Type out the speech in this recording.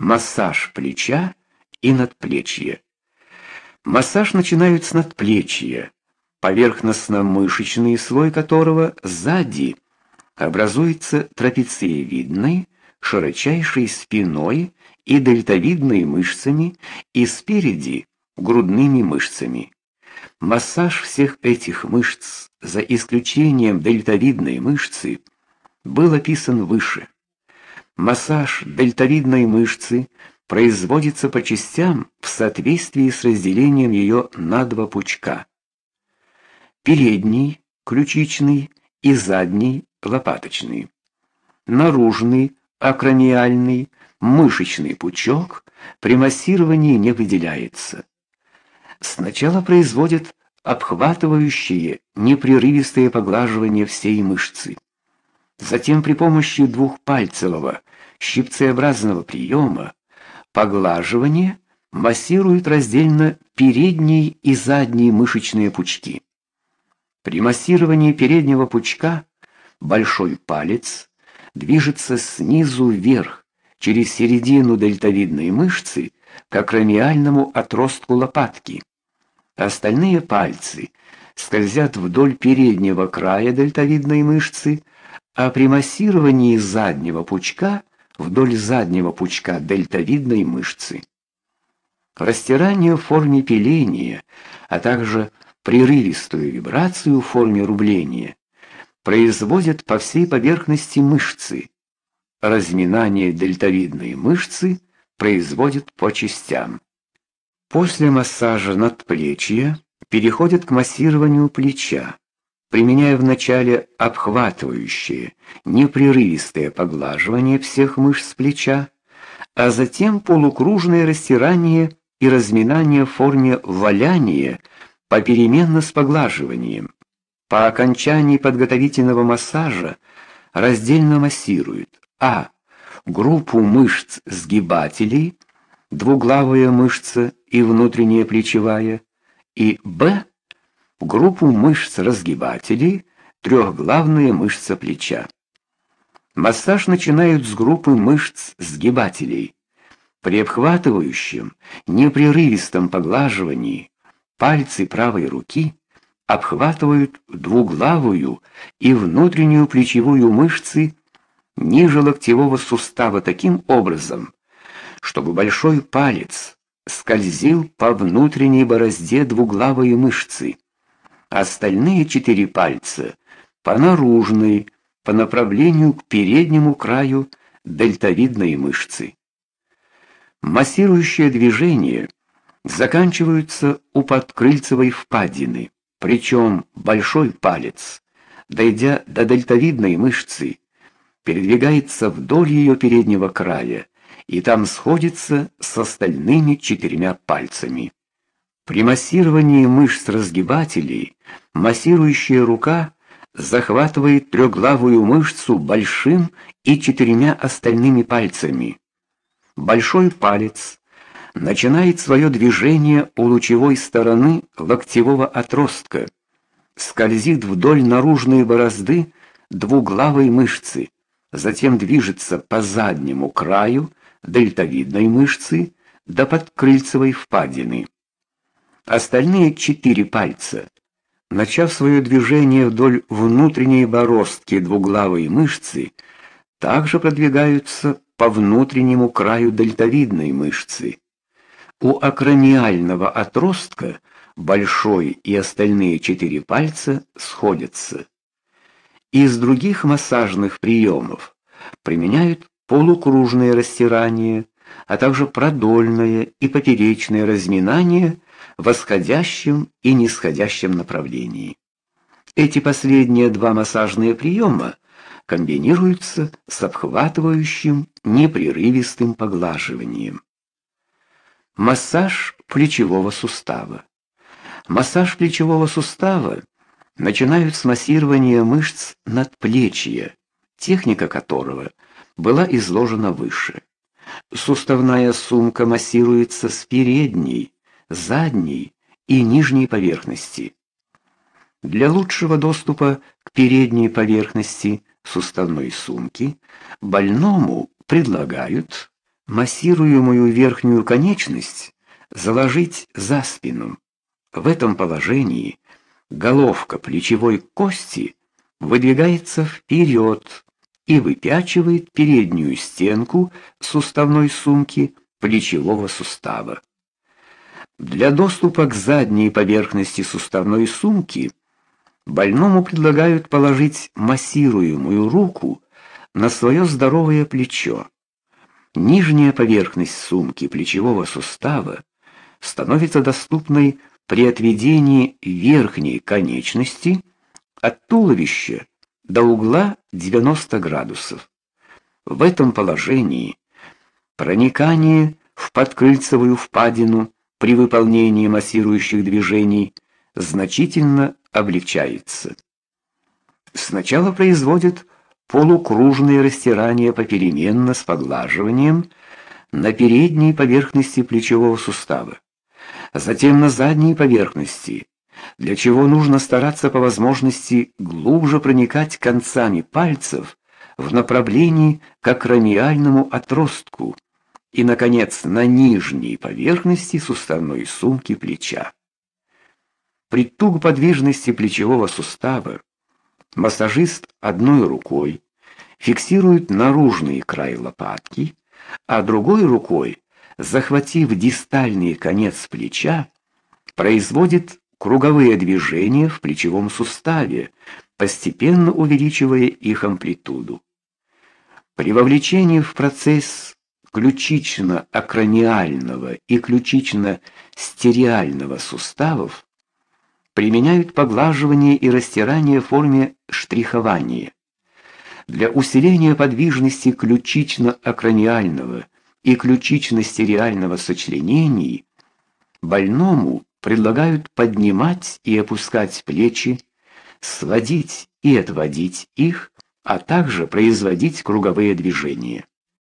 массаж плеча и надплечья. Массаж начинают с надплечья, поверхностно-мышечный слой которого сзади образуется трапециевидной, широчайшей спиной и дельтовидной мышцами и спереди грудными мышцами. Массаж всех этих мышц, за исключением дельтовидной мышцы, был описан выше. Массаж дельтовидной мышцы производится по частям в соответствии с разделением ее на два пучка. Передний ключичный и задний лопаточный. Наружный акраниальный мышечный пучок при массировании не выделяется. Сначала производят обхватывающие непрерывистое поглаживание всей мышцы. Затем при помощи двухпальцевого щипцеобразного приема поглаживание массируют раздельно передние и задние мышечные пучки. При массировании переднего пучка большой палец движется снизу вверх через середину дельтовидной мышцы к акромиальному отростку лопатки. Остальные пальцы скользят вдоль переднего края дельтовидной мышцы, а при массировании заднего пучка вдоль заднего пучка дельтовидной мышцы. Растирание в форме пиления, а также прерывистую вибрацию в форме рубления производят по всей поверхности мышцы. Разминание дельтовидной мышцы производят по частям. После массажа надплечья переходят к массированию плеча, применяя вначале обхватывающее, непрерывистое поглаживание всех мышц плеча, а затем полукружное растирание и разминание в форме валяния попеременно с поглаживанием. По окончании подготовительного массажа раздельно массируют а. группу мышц сгибателей, двуглавая мышца и внутренняя плечевая, и б. Группу мышц разгибателей, трехглавная мышца плеча. Массаж начинают с группы мышц сгибателей. При обхватывающем, непрерывистом поглаживании пальцы правой руки обхватывают двуглавую и внутреннюю плечевую мышцы ниже локтевого сустава таким образом, чтобы большой палец скользил по внутренней борозде двуглавой мышцы, остальные четыре пальца по наружной, по направлению к переднему краю дельтовидной мышцы. Массирующее движение заканчиваются у подкрыльцевой впадины. Причем большой палец, дойдя до дельтовидной мышцы, передвигается вдоль ее переднего края и там сходится с остальными четырьмя пальцами. При массировании мышц разгибателей массирующая рука захватывает трехглавую мышцу большим и четырьмя остальными пальцами. Большой палец начинает свое движение у лучевой стороны локтевого отростка, скользит вдоль наружной борозды двуглавой мышцы, затем движется по заднему краю дельтовидной мышцы до подкрыльцевой впадины. Остальные четыре пальца, начав свое движение вдоль внутренней бороздки двуглавой мышцы, также продвигаются по внутреннему краю дельтовидной мышцы. У акраниального отростка большой и остальные четыре пальца сходятся. Из других массажных приемов применяют полукружное растирание, а также продольное и поперечное разминание в восходящем и нисходящем направлении. Эти последние два массажные приема комбинируются с обхватывающим непрерывистым поглаживанием. Массаж плечевого сустава. Массаж плечевого сустава начинают с массирования мышц надплечья, техника которого была изложена выше. Суставная сумка массируется с передней, задней и нижней поверхности. Для лучшего доступа к передней поверхности суставной сумки больному предлагают массируемую верхнюю конечность заложить за спину. В этом положении головка плечевой кости выдвигается вперед и выпячивает переднюю стенку суставной сумки плечевого сустава. Для доступа к задней поверхности суставной сумки больному предлагают положить массируемую руку на свое здоровое плечо. Нижняя поверхность сумки плечевого сустава становится доступной при отведении верхней конечности от туловища до угла 90 градусов. В этом положении проникание в подкрыльцевую впадину при выполнении массирующих движений значительно облегчается. Сначала производят полукружные растирания попеременно с поглаживанием на передней поверхности плечевого сустава затем на задней поверхности, для чего нужно стараться по возможности глубже проникать концами пальцев в направлении к акромиальному отростку и, наконец, на нижней поверхности суставной сумки плеча. При тугоподвижности плечевого сустава массажист одной рукой фиксирует наружный край лопатки, а другой рукой захватив дистальный конец плеча, производит круговые движения в плечевом суставе, постепенно увеличивая их амплитуду. При вовлечении в процесс ключично-акраниального и ключично-стериального суставов применяют поглаживание и растирание в форме штрихования. Для усиления подвижности ключично-акраниального и ключичности реального сочленений больному предлагают поднимать и опускать плечи, сводить и отводить их, а также производить круговые движения.